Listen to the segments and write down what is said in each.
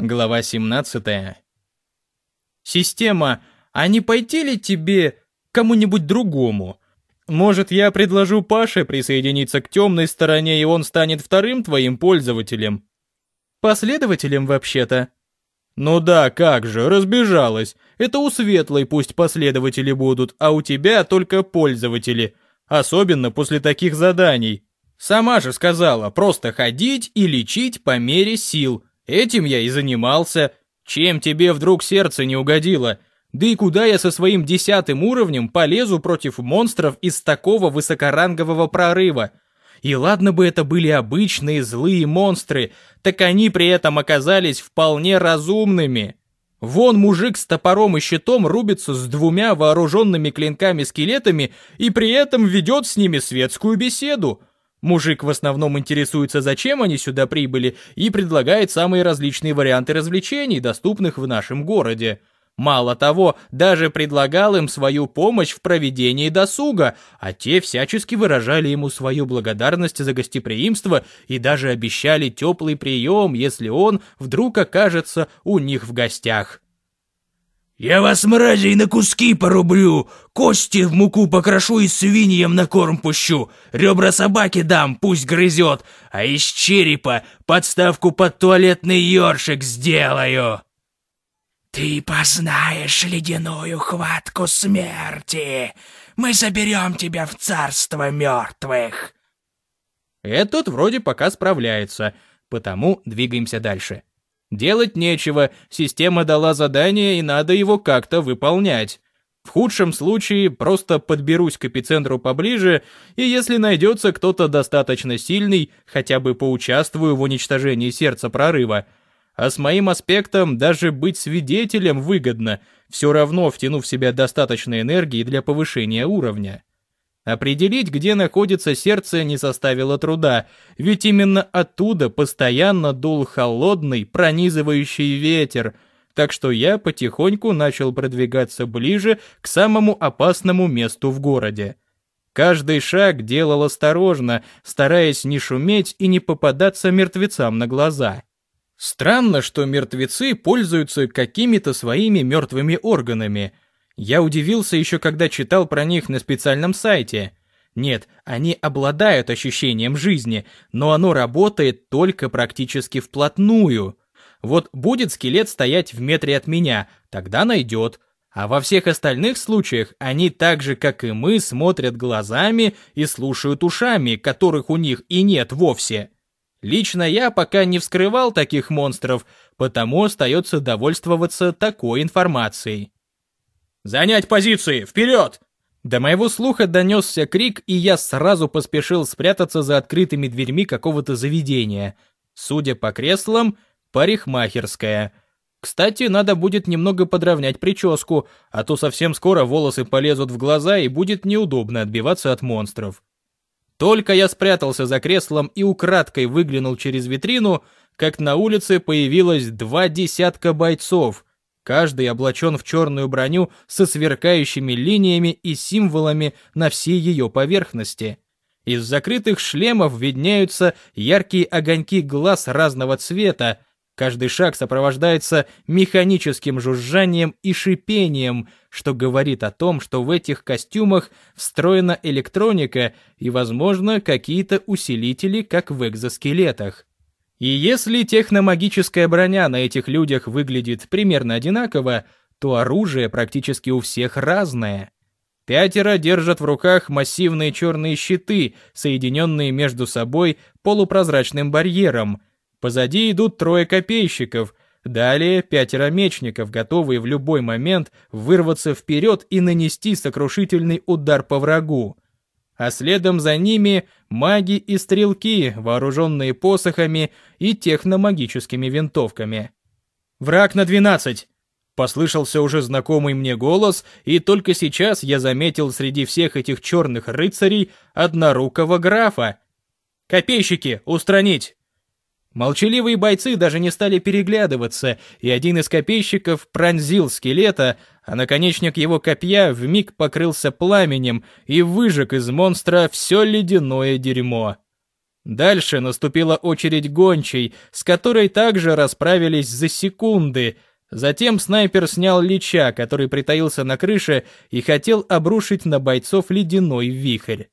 Глава 17. Система, а не пойти ли тебе кому-нибудь другому? Может, я предложу Паше присоединиться к темной стороне, и он станет вторым твоим пользователем? Последователем, вообще-то. Ну да, как же, разбежалась. Это у светлой пусть последователи будут, а у тебя только пользователи. Особенно после таких заданий. Сама же сказала, просто ходить и лечить по мере сил. Этим я и занимался. Чем тебе вдруг сердце не угодило? Да и куда я со своим десятым уровнем полезу против монстров из такого высокорангового прорыва? И ладно бы это были обычные злые монстры, так они при этом оказались вполне разумными. Вон мужик с топором и щитом рубится с двумя вооруженными клинками-скелетами и при этом ведет с ними светскую беседу. Мужик в основном интересуется, зачем они сюда прибыли, и предлагает самые различные варианты развлечений, доступных в нашем городе. Мало того, даже предлагал им свою помощь в проведении досуга, а те всячески выражали ему свою благодарность за гостеприимство и даже обещали теплый прием, если он вдруг окажется у них в гостях. «Я вас, мразей, на куски порублю, кости в муку покрошу и свиньям на корм пущу, ребра собаки дам, пусть грызет, а из черепа подставку под туалетный ёршик сделаю!» «Ты познаешь ледяную хватку смерти! Мы заберем тебя в царство мертвых!» Этот вроде пока справляется, потому двигаемся дальше. Делать нечего, система дала задание и надо его как-то выполнять. В худшем случае просто подберусь к эпицентру поближе, и если найдется кто-то достаточно сильный, хотя бы поучаствую в уничтожении сердца прорыва – а с моим аспектом даже быть свидетелем выгодно, все равно втянув в себя достаточно энергии для повышения уровня. Определить, где находится сердце, не составило труда, ведь именно оттуда постоянно дул холодный, пронизывающий ветер, так что я потихоньку начал продвигаться ближе к самому опасному месту в городе. Каждый шаг делал осторожно, стараясь не шуметь и не попадаться мертвецам на глаза. Странно, что мертвецы пользуются какими-то своими мертвыми органами. Я удивился еще когда читал про них на специальном сайте. Нет, они обладают ощущением жизни, но оно работает только практически вплотную. Вот будет скелет стоять в метре от меня, тогда найдет. А во всех остальных случаях они так же, как и мы, смотрят глазами и слушают ушами, которых у них и нет вовсе. Лично я пока не вскрывал таких монстров, потому остается довольствоваться такой информацией. «Занять позиции! Вперед!» До моего слуха донесся крик, и я сразу поспешил спрятаться за открытыми дверьми какого-то заведения. Судя по креслам, парикмахерская. Кстати, надо будет немного подровнять прическу, а то совсем скоро волосы полезут в глаза и будет неудобно отбиваться от монстров. Только я спрятался за креслом и украдкой выглянул через витрину, как на улице появилось два десятка бойцов, каждый облачен в черную броню со сверкающими линиями и символами на всей ее поверхности. Из закрытых шлемов виднеются яркие огоньки глаз разного цвета, Каждый шаг сопровождается механическим жужжанием и шипением, что говорит о том, что в этих костюмах встроена электроника и, возможно, какие-то усилители, как в экзоскелетах. И если техномагическая броня на этих людях выглядит примерно одинаково, то оружие практически у всех разное. Пятеро держат в руках массивные черные щиты, соединенные между собой полупрозрачным барьером – Позади идут трое копейщиков, далее пятеро мечников, готовые в любой момент вырваться вперед и нанести сокрушительный удар по врагу. А следом за ними маги и стрелки, вооруженные посохами и техномагическими винтовками. «Враг на двенадцать!» Послышался уже знакомый мне голос, и только сейчас я заметил среди всех этих черных рыцарей однорукого графа. «Копейщики, устранить!» Молчаливые бойцы даже не стали переглядываться, и один из копейщиков пронзил скелета, а наконечник его копья вмиг покрылся пламенем и выжег из монстра все ледяное дерьмо. Дальше наступила очередь гончей, с которой также расправились за секунды. Затем снайпер снял лича, который притаился на крыше и хотел обрушить на бойцов ледяной вихрь.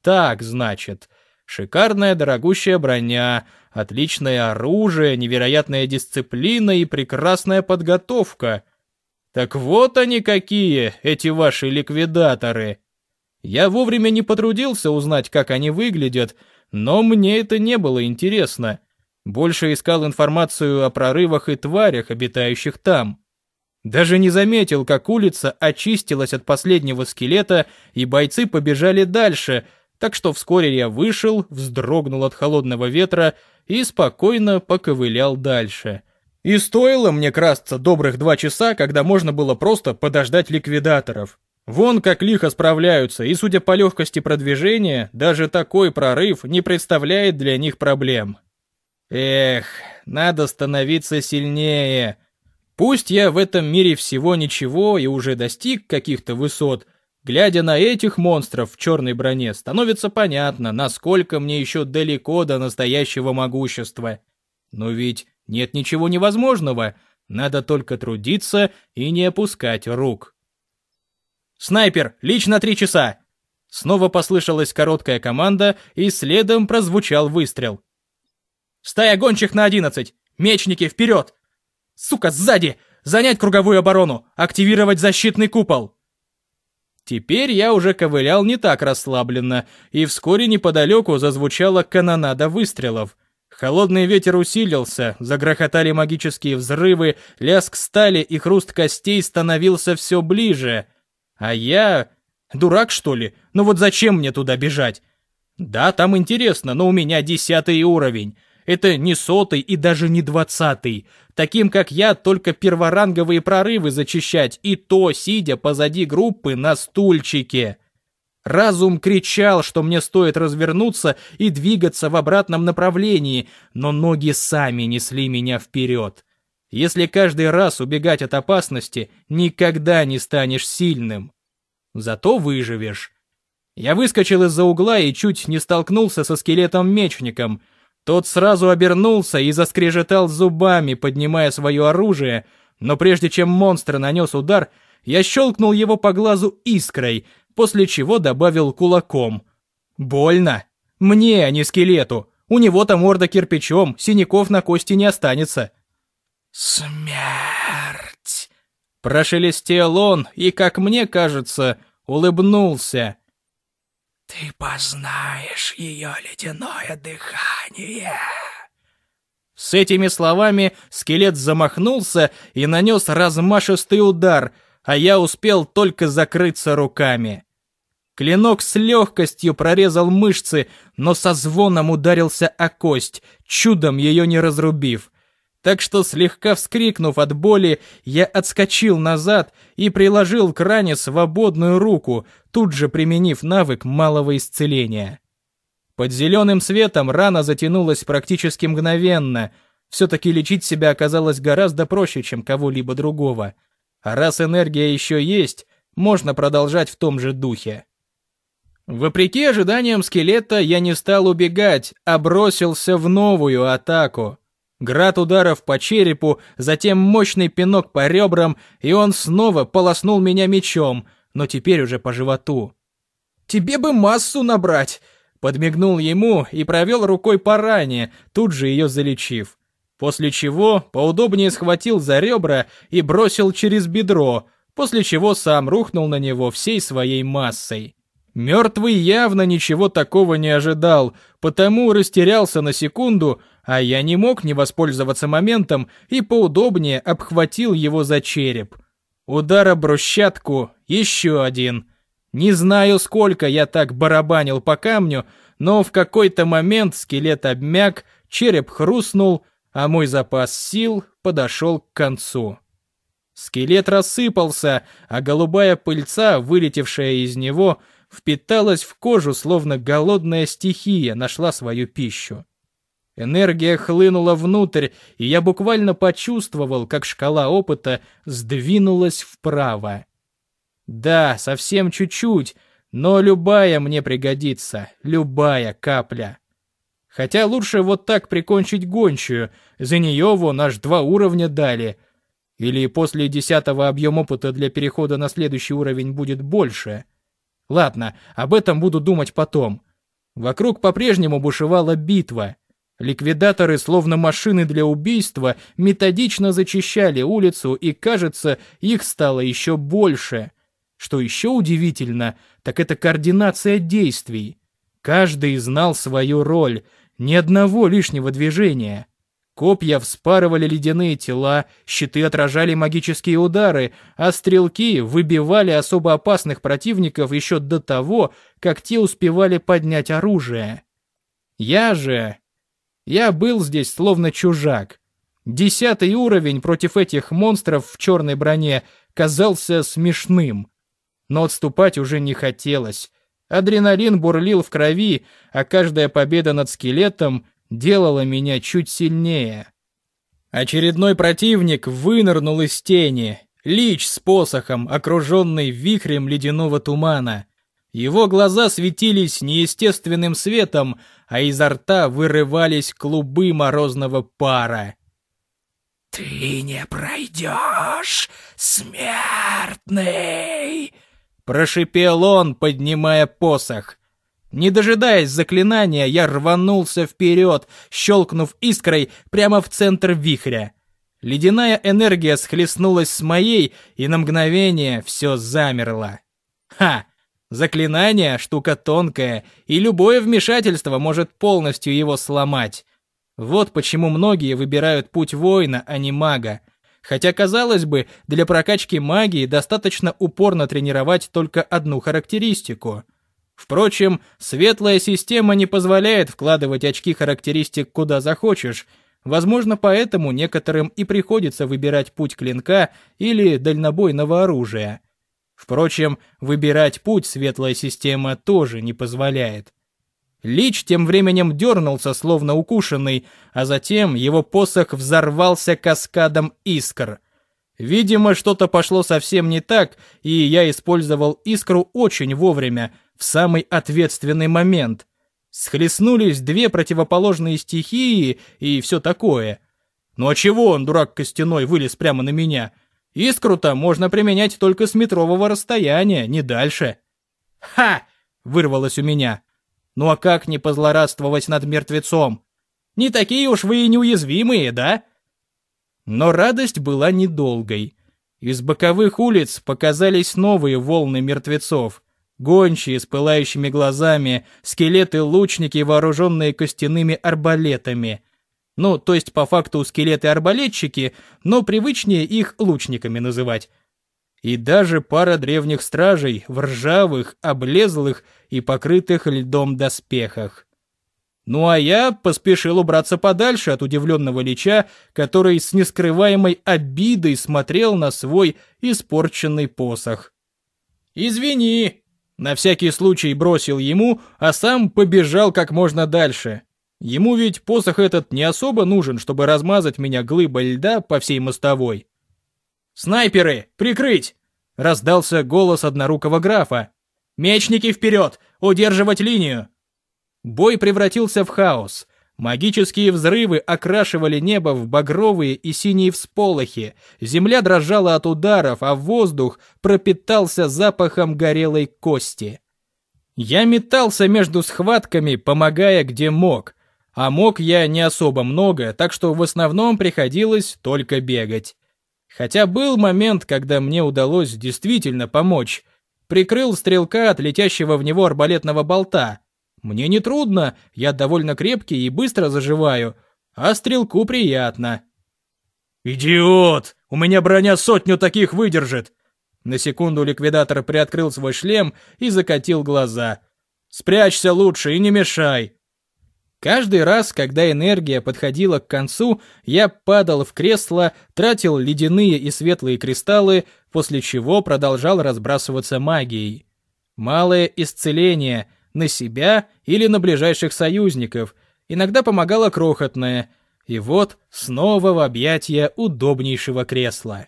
Так, значит, шикарная дорогущая броня, отличное оружие, невероятная дисциплина и прекрасная подготовка. Так вот они какие, эти ваши ликвидаторы. Я вовремя не потрудился узнать, как они выглядят, но мне это не было интересно. Больше искал информацию о прорывах и тварях, обитающих там. Даже не заметил, как улица очистилась от последнего скелета, и бойцы побежали дальше, так что вскоре я вышел, вздрогнул от холодного ветра и спокойно поковылял дальше. И стоило мне красться добрых два часа, когда можно было просто подождать ликвидаторов. Вон как лихо справляются, и судя по легкости продвижения, даже такой прорыв не представляет для них проблем. Эх, надо становиться сильнее. Пусть я в этом мире всего ничего и уже достиг каких-то высот, глядя на этих монстров в черной броне, становится понятно, насколько мне еще далеко до настоящего могущества. Но ведь нет ничего невозможного, надо только трудиться и не опускать рук. «Снайпер, лично три часа!» Снова послышалась короткая команда, и следом прозвучал выстрел. «Стая гончих на одиннадцать! Мечники, вперед! Сука, сзади! Занять круговую оборону! Активировать защитный купол!» Теперь я уже ковылял не так расслабленно, и вскоре неподалеку зазвучала канонада выстрелов. Холодный ветер усилился, загрохотали магические взрывы, лязг стали и хруст костей становился все ближе — а я... Дурак, что ли? Ну вот зачем мне туда бежать? Да, там интересно, но у меня десятый уровень. Это не сотый и даже не двадцатый. Таким, как я, только перворанговые прорывы зачищать, и то, сидя позади группы на стульчике. Разум кричал, что мне стоит развернуться и двигаться в обратном направлении, но ноги сами несли меня вперед. Если каждый раз убегать от опасности, никогда не станешь сильным. Зато выживешь. Я выскочил из-за угла и чуть не столкнулся со скелетом-мечником. Тот сразу обернулся и заскрежетал зубами, поднимая свое оружие, но прежде чем монстр нанес удар, я щелкнул его по глазу искрой, после чего добавил кулаком. Больно. Мне, а не скелету. У него-то морда кирпичом, синяков на кости не останется. «Смерть!» Прошелестел он и, как мне кажется, улыбнулся. «Ты познаешь ее ледяное дыхание!» С этими словами скелет замахнулся и нанес размашистый удар, а я успел только закрыться руками. Клинок с легкостью прорезал мышцы, но со звоном ударился о кость, чудом ее не разрубив так что, слегка вскрикнув от боли, я отскочил назад и приложил к ране свободную руку, тут же применив навык малого исцеления. Под зеленым светом рана затянулась практически мгновенно. Все-таки лечить себя оказалось гораздо проще, чем кого-либо другого. А раз энергия еще есть, можно продолжать в том же духе. Вопреки ожиданиям скелета, я не стал убегать, а бросился в новую атаку. Град ударов по черепу, затем мощный пинок по ребрам, и он снова полоснул меня мечом, но теперь уже по животу. «Тебе бы массу набрать!» Подмигнул ему и провел рукой по ране, тут же ее залечив. После чего поудобнее схватил за ребра и бросил через бедро, после чего сам рухнул на него всей своей массой. Мертвый явно ничего такого не ожидал, потому растерялся на секунду, а я не мог не воспользоваться моментом и поудобнее обхватил его за череп. Удар об брусчатку, еще один. Не знаю, сколько я так барабанил по камню, но в какой-то момент скелет обмяк, череп хрустнул, а мой запас сил подошел к концу. Скелет рассыпался, а голубая пыльца, вылетевшая из него, впиталась в кожу, словно голодная стихия нашла свою пищу. Энергия хлынула внутрь, и я буквально почувствовал, как шкала опыта сдвинулась вправо. Да, совсем чуть-чуть, но любая мне пригодится, любая капля. Хотя лучше вот так прикончить гончую, за нее вон аж два уровня дали. Или после десятого объем опыта для перехода на следующий уровень будет больше. Ладно, об этом буду думать потом. Вокруг по-прежнему бушевала битва. Ликвидаторы, словно машины для убийства, методично зачищали улицу, и, кажется, их стало еще больше. Что еще удивительно, так это координация действий. Каждый знал свою роль, ни одного лишнего движения. Копья вспарывали ледяные тела, щиты отражали магические удары, а стрелки выбивали особо опасных противников еще до того, как те успевали поднять оружие. Я же... Я был здесь словно чужак. Десятый уровень против этих монстров в черной броне казался смешным. Но отступать уже не хотелось. Адреналин бурлил в крови, а каждая победа над скелетом делала меня чуть сильнее. Очередной противник вынырнул из тени. Лич с посохом, окруженный вихрем ледяного тумана. Его глаза светились неестественным светом, а изо рта вырывались клубы морозного пара. «Ты не пройдешь, смертный!» Прошипел он, поднимая посох. Не дожидаясь заклинания, я рванулся вперед, щелкнув искрой прямо в центр вихря. Ледяная энергия схлестнулась с моей, и на мгновение все замерло. Ха! Заклинание — штука тонкая, и любое вмешательство может полностью его сломать. Вот почему многие выбирают путь воина, а не мага. Хотя, казалось бы, для прокачки магии достаточно упорно тренировать только одну характеристику. Впрочем, светлая система не позволяет вкладывать очки характеристик куда захочешь. Возможно, поэтому некоторым и приходится выбирать путь клинка или дальнобойного оружия. Впрочем, выбирать путь светлая система тоже не позволяет. Лич тем временем дернулся, словно укушенный, а затем его посох взорвался каскадом искр. Видимо, что-то пошло совсем не так, и я использовал искру очень вовремя, в самый ответственный момент. Схлестнулись две противоположные стихии и все такое. Ну а чего он, дурак костяной, вылез прямо на меня? Искру-то можно применять только с метрового расстояния, не дальше. «Ха!» — вырвалось у меня. Ну а как не позлорадствовать над мертвецом? Не такие уж вы и неуязвимые, да? Но радость была недолгой. Из боковых улиц показались новые волны мертвецов. Гончие с пылающими глазами, скелеты-лучники, вооруженные костяными арбалетами. Ну, то есть по факту скелеты-арбалетчики, но привычнее их лучниками называть и даже пара древних стражей в ржавых, облезлых и покрытых льдом доспехах. Ну а я поспешил убраться подальше от удивленного лича, который с нескрываемой обидой смотрел на свой испорченный посох. «Извини!» — на всякий случай бросил ему, а сам побежал как можно дальше. Ему ведь посох этот не особо нужен, чтобы размазать меня глыбой льда по всей мостовой. «Снайперы! Прикрыть!» — раздался голос однорукого графа. «Мечники вперед! Удерживать линию!» Бой превратился в хаос. Магические взрывы окрашивали небо в багровые и синие всполохи, земля дрожала от ударов, а воздух пропитался запахом горелой кости. Я метался между схватками, помогая где мог, а мог я не особо много, так что в основном приходилось только бегать. Хотя был момент, когда мне удалось действительно помочь. Прикрыл стрелка от летящего в него арбалетного болта. Мне не трудно, я довольно крепкий и быстро заживаю, а стрелку приятно. «Идиот! У меня броня сотню таких выдержит!» На секунду ликвидатор приоткрыл свой шлем и закатил глаза. «Спрячься лучше и не мешай!» Каждый раз, когда энергия подходила к концу, я падал в кресло, тратил ледяные и светлые кристаллы, после чего продолжал разбрасываться магией. Малое исцеление на себя или на ближайших союзников, иногда помогало крохотное, и вот снова в объятия удобнейшего кресла.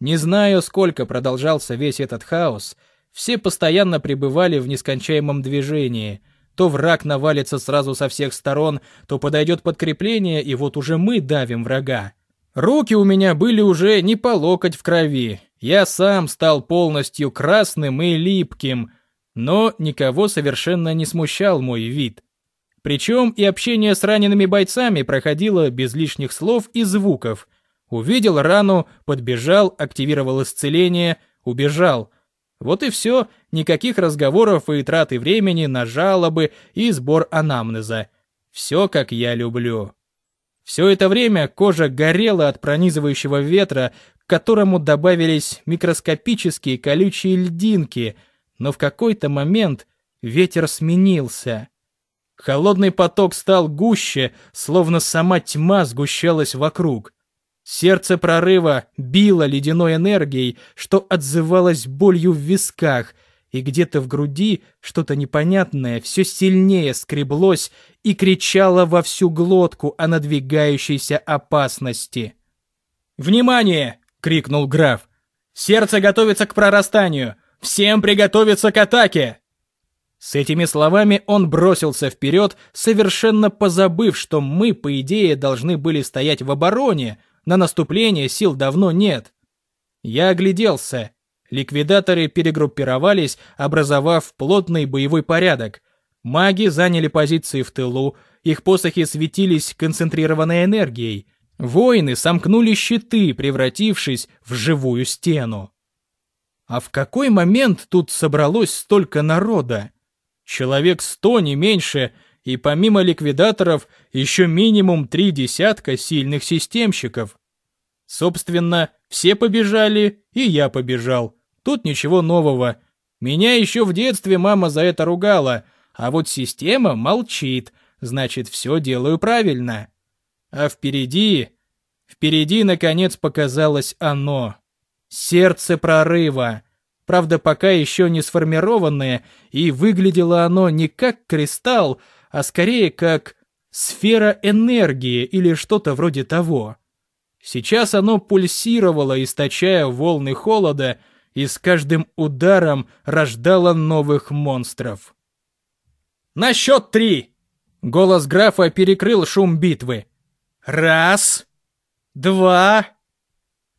Не знаю, сколько продолжался весь этот хаос, все постоянно пребывали в нескончаемом движении — то враг навалится сразу со всех сторон, то подойдет подкрепление, и вот уже мы давим врага. Руки у меня были уже не по локоть в крови. Я сам стал полностью красным и липким, но никого совершенно не смущал мой вид. Причем и общение с ранеными бойцами проходило без лишних слов и звуков. Увидел рану, подбежал, активировал исцеление, убежал. Вот и все, никаких разговоров и траты времени на жалобы и сбор анамнеза. Все, как я люблю. Все это время кожа горела от пронизывающего ветра, к которому добавились микроскопические колючие льдинки, но в какой-то момент ветер сменился. Холодный поток стал гуще, словно сама тьма сгущалась вокруг. Сердце прорыва било ледяной энергией, что отзывалось болью в висках, и где-то в груди что-то непонятное все сильнее скреблось и кричало во всю глотку о надвигающейся опасности. «Внимание!» — крикнул граф. «Сердце готовится к прорастанию! Всем приготовиться к атаке!» С этими словами он бросился вперед, совершенно позабыв, что мы, по идее, должны были стоять в обороне, на наступление сил давно нет. Я огляделся. Ликвидаторы перегруппировались, образовав плотный боевой порядок. Маги заняли позиции в тылу, их посохи светились концентрированной энергией. Воины сомкнули щиты, превратившись в живую стену. А в какой момент тут собралось столько народа? Человек сто, не меньше, и помимо ликвидаторов еще минимум три десятка сильных системщиков. Собственно, все побежали, и я побежал. Тут ничего нового. Меня еще в детстве мама за это ругала, а вот система молчит, значит, все делаю правильно. А впереди... Впереди, наконец, показалось оно. Сердце прорыва правда пока еще не сформированное, и выглядело оно не как кристалл, а скорее как сфера энергии или что-то вроде того. Сейчас оно пульсировало, источая волны холода, и с каждым ударом рождало новых монстров. «На счет три!» Голос графа перекрыл шум битвы. «Раз, два,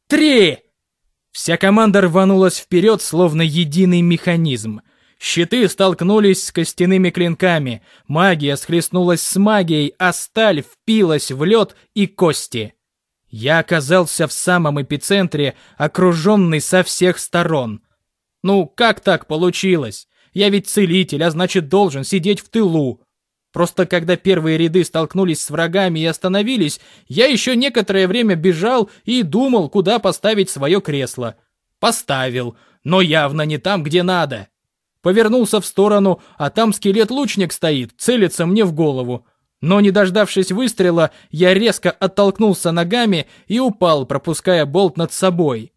три!» Вся команда рванулась вперед, словно единый механизм. Щиты столкнулись с костяными клинками, магия схлестнулась с магией, а сталь впилась в лед и кости. Я оказался в самом эпицентре, окруженный со всех сторон. Ну, как так получилось? Я ведь целитель, а значит должен сидеть в тылу. Просто когда первые ряды столкнулись с врагами и остановились, я еще некоторое время бежал и думал, куда поставить свое кресло. Поставил, но явно не там, где надо. Повернулся в сторону, а там скелет-лучник стоит, целится мне в голову. Но не дождавшись выстрела, я резко оттолкнулся ногами и упал, пропуская болт над собой.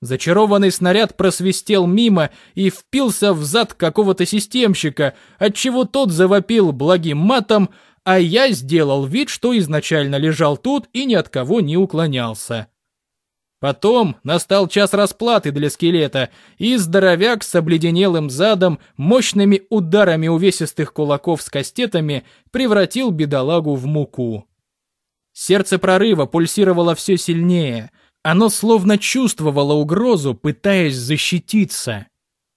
Зачарованный снаряд просвистел мимо и впился в зад какого-то системщика, отчего тот завопил благим матом, а я сделал вид, что изначально лежал тут и ни от кого не уклонялся. Потом настал час расплаты для скелета, и здоровяк с обледенелым задом, мощными ударами увесистых кулаков с кастетами превратил бедолагу в муку. Сердце прорыва пульсировало все сильнее — оно словно чувствовало угрозу, пытаясь защититься.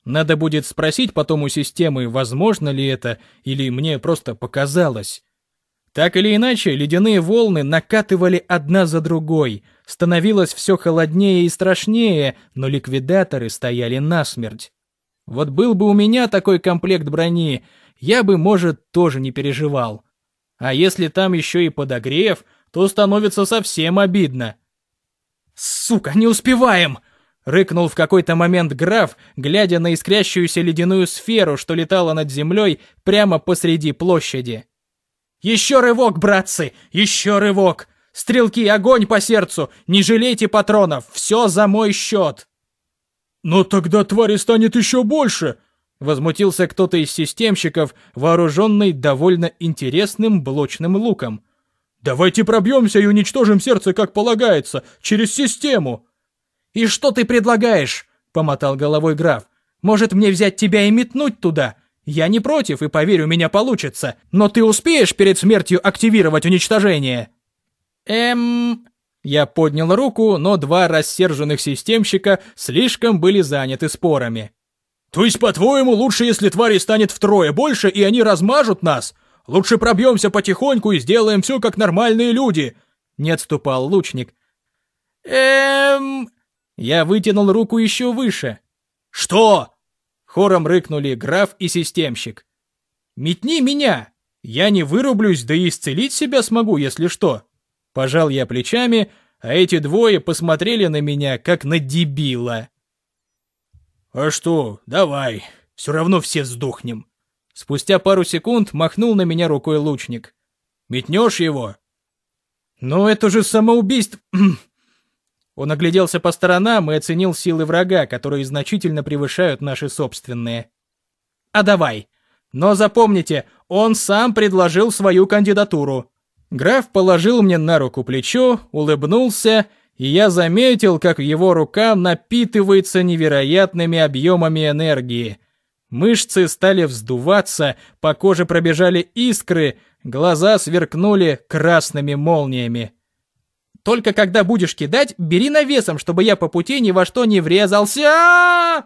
Надо будет спросить потом у системы, возможно ли это, или мне просто показалось. Так или иначе, ледяные волны накатывали одна за другой. Становилось все холоднее и страшнее, но ликвидаторы стояли насмерть. Вот был бы у меня такой комплект брони, я бы, может, тоже не переживал. А если там еще и подогрев, то становится совсем обидно. «Сука, не успеваем!» Рыкнул в какой-то момент граф, глядя на искрящуюся ледяную сферу, что летала над землей прямо посреди площади. «Еще рывок, братцы! Еще рывок! Стрелки, огонь по сердцу! Не жалейте патронов! Все за мой счет!» «Но тогда твари станет еще больше!» Возмутился кто-то из системщиков, вооруженный довольно интересным блочным луком. Давайте пробьемся и уничтожим сердце, как полагается, через систему. И что ты предлагаешь? Помотал головой граф. Может мне взять тебя и метнуть туда? Я не против, и поверь, у меня получится. Но ты успеешь перед смертью активировать уничтожение? Эм... Я поднял руку, но два рассерженных системщика слишком были заняты спорами. То есть, по-твоему, лучше, если тварей станет втрое больше, и они размажут нас? Лучше пробьемся потихоньку и сделаем все как нормальные люди. Не отступал лучник. Эм... Я вытянул руку еще выше. Что? Хором рыкнули граф и системщик. «Метни меня! Я не вырублюсь, да и исцелить себя смогу, если что!» Пожал я плечами, а эти двое посмотрели на меня, как на дебила. «А что, давай, все равно все сдохнем!» Спустя пару секунд махнул на меня рукой лучник. «Метнешь его?» «Но это же самоубийство...» Он огляделся по сторонам и оценил силы врага, которые значительно превышают наши собственные. «А давай! Но запомните, он сам предложил свою кандидатуру!» Граф положил мне на руку плечо, улыбнулся, и я заметил, как его рука напитывается невероятными объемами энергии. Мышцы стали вздуваться, по коже пробежали искры, глаза сверкнули красными молниями. Только когда будешь кидать, бери навесом, чтобы я по пути ни во что не врезался.